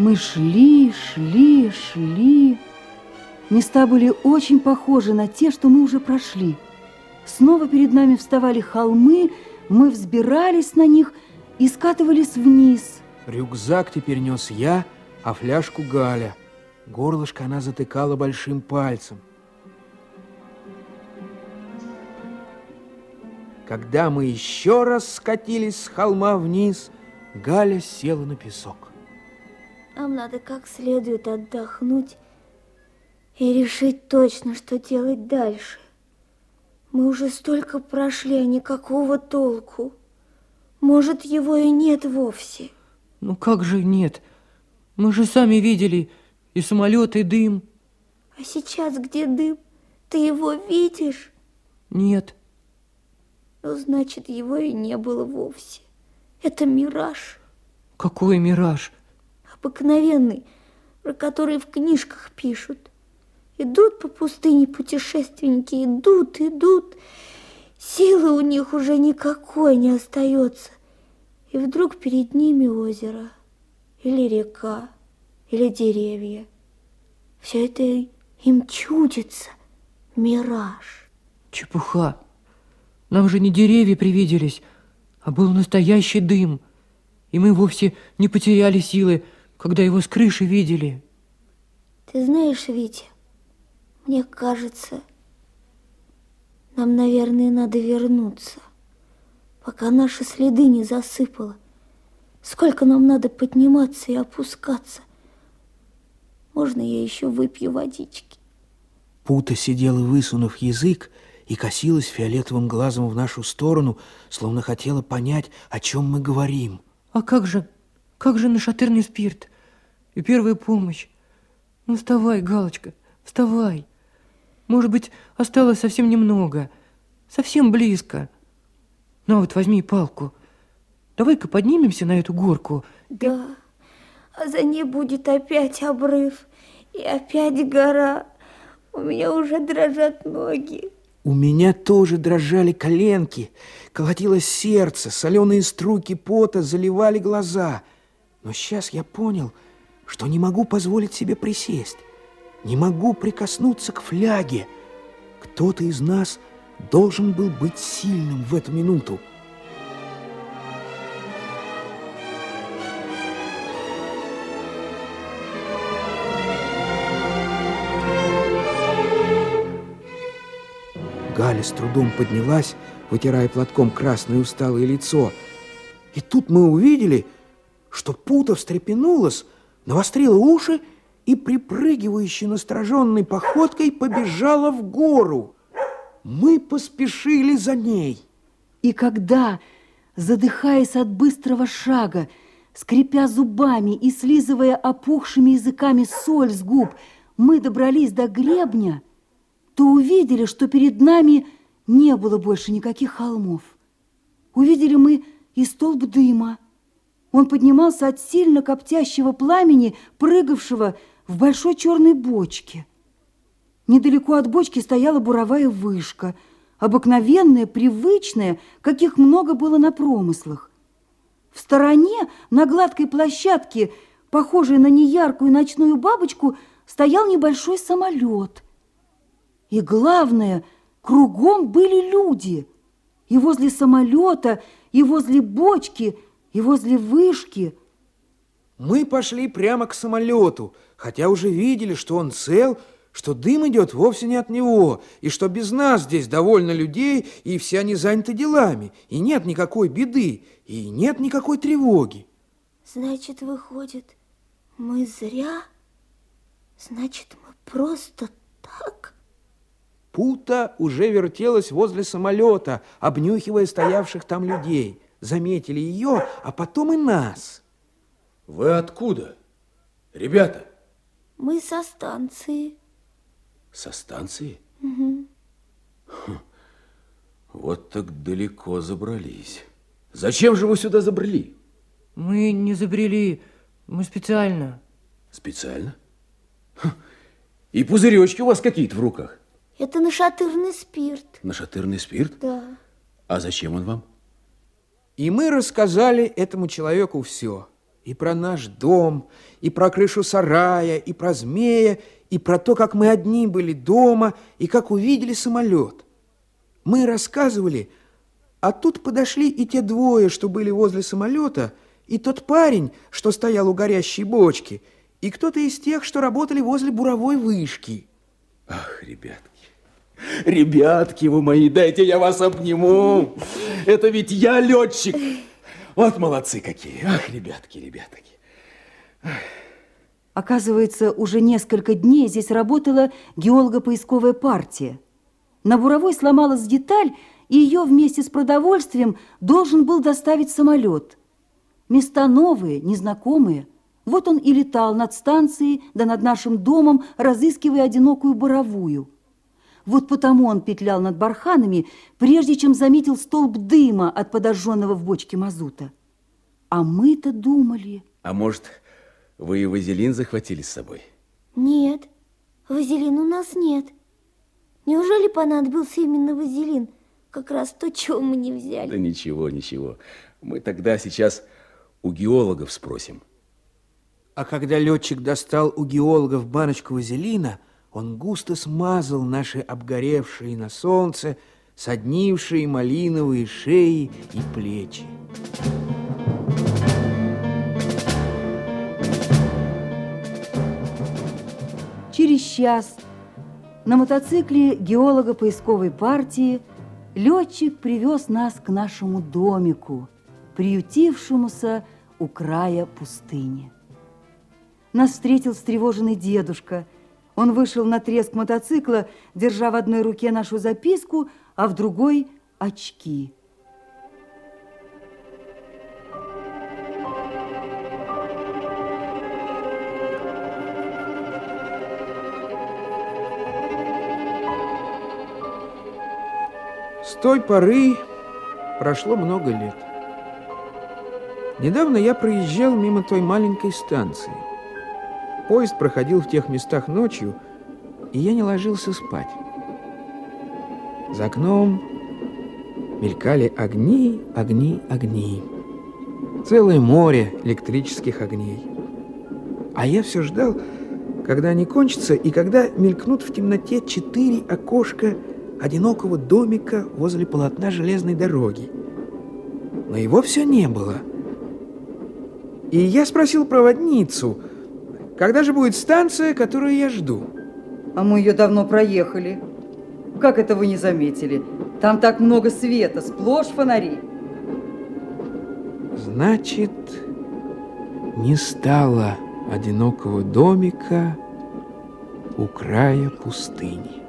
Мы шли, шли, шли. Места были очень похожи на те, что мы уже прошли. Снова перед нами вставали холмы, мы взбирались на них и скатывались вниз. Рюкзак теперь нес я, а фляжку Галя. Горлышко она затыкала большим пальцем. Когда мы еще раз скатились с холма вниз, Галя села на песок. Нам надо как следует отдохнуть и решить точно, что делать дальше. Мы уже столько прошли, а никакого толку. Может, его и нет вовсе. Ну как же нет? Мы же сами видели и самолет, и дым. А сейчас где дым? Ты его видишь? Нет. Ну, значит, его и не было вовсе. Это мираж. Какой мираж? Обыкновенный, про который в книжках пишут. Идут по пустыне путешественники, идут, идут. Силы у них уже никакой не остается. И вдруг перед ними озеро, или река, или деревья. Все это им чудится, мираж. Чепуха. Нам же не деревья привиделись, а был настоящий дым. И мы вовсе не потеряли силы, когда его с крыши видели. Ты знаешь, Витя, мне кажется, нам, наверное, надо вернуться, пока наши следы не засыпало. Сколько нам надо подниматься и опускаться. Можно я еще выпью водички? Пута сидела, высунув язык, и косилась фиолетовым глазом в нашу сторону, словно хотела понять, о чем мы говорим. А как же, как же нашатырный спирт и первая помощь? Ну, вставай, Галочка, вставай. Может быть, осталось совсем немного, совсем близко. Ну, вот возьми палку. Давай-ка поднимемся на эту горку. Да, а за ней будет опять обрыв и опять гора. У меня уже дрожат ноги. У меня тоже дрожали коленки, колотилось сердце, соленые струйки пота заливали глаза. Но сейчас я понял, что не могу позволить себе присесть, не могу прикоснуться к фляге. Кто-то из нас должен был быть сильным в эту минуту. Галя с трудом поднялась, вытирая платком красное усталое лицо. И тут мы увидели, что Пута встрепенулась, навострила уши и, припрыгивающей настороженной походкой, побежала в гору. Мы поспешили за ней. И когда, задыхаясь от быстрого шага, скрипя зубами и слизывая опухшими языками соль с губ, мы добрались до гребня, то увидели, что перед нами не было больше никаких холмов. Увидели мы и столб дыма. Он поднимался от сильно коптящего пламени, прыгавшего в большой черной бочке. Недалеко от бочки стояла буровая вышка, обыкновенная, привычная, каких много было на промыслах. В стороне, на гладкой площадке, похожей на неяркую ночную бабочку, стоял небольшой самолет – и главное, кругом были люди. И возле самолета, и возле бочки, и возле вышки. Мы пошли прямо к самолету, хотя уже видели, что он цел, что дым идет вовсе не от него, и что без нас здесь довольно людей, и все они заняты делами, и нет никакой беды, и нет никакой тревоги. Значит, выходит, мы зря? Значит, мы просто так... Пута уже вертелась возле самолета, обнюхивая стоявших там людей. Заметили ее, а потом и нас. Вы откуда, ребята? Мы со станции. Со станции? Угу. Хм, вот так далеко забрались. Зачем же вы сюда забрели? Мы не забрели, мы специально. Специально? Хм, и пузыречки у вас какие-то в руках? Это нашатырный спирт. Нашатырный спирт? Да. А зачем он вам? И мы рассказали этому человеку все. И про наш дом, и про крышу сарая, и про змея, и про то, как мы одни были дома, и как увидели самолет. Мы рассказывали, а тут подошли и те двое, что были возле самолета, и тот парень, что стоял у горящей бочки, и кто-то из тех, что работали возле буровой вышки. Ах, ребятки, ребятки вы мои, дайте я вас обниму. Это ведь я летчик. Вот молодцы какие. Ах, ребятки, ребятки. Оказывается, уже несколько дней здесь работала геолого-поисковая партия. На буровой сломалась деталь, и ее вместе с продовольствием должен был доставить самолет. Места новые, незнакомые. Вот он и летал над станцией, да над нашим домом, разыскивая одинокую буровую. Вот потому он петлял над барханами, прежде чем заметил столб дыма от подожженного в бочке мазута. А мы-то думали... А может, вы и вазелин захватили с собой? Нет, вазелина у нас нет. Неужели понадобился именно вазелин? Как раз то, чего мы не взяли. Да ничего, ничего. Мы тогда сейчас у геологов спросим. А когда летчик достал у геологов баночку вазелина, он густо смазал наши обгоревшие на солнце, соднившие малиновые шеи и плечи. Через час на мотоцикле геолога поисковой партии летчик привез нас к нашему домику, приютившемуся у края пустыни. Нас встретил встревоженный дедушка. Он вышел на треск мотоцикла, держа в одной руке нашу записку, а в другой – очки. С той поры прошло много лет. Недавно я проезжал мимо той маленькой станции. Поезд проходил в тех местах ночью, и я не ложился спать. За окном мелькали огни, огни, огни. Целое море электрических огней. А я все ждал, когда они кончатся, и когда мелькнут в темноте четыре окошка одинокого домика возле полотна железной дороги. Но его все не было. И я спросил проводницу, когда же будет станция, которую я жду? А мы ее давно проехали. Как это вы не заметили? Там так много света, сплошь фонари. Значит, не стало одинокого домика у края пустыни.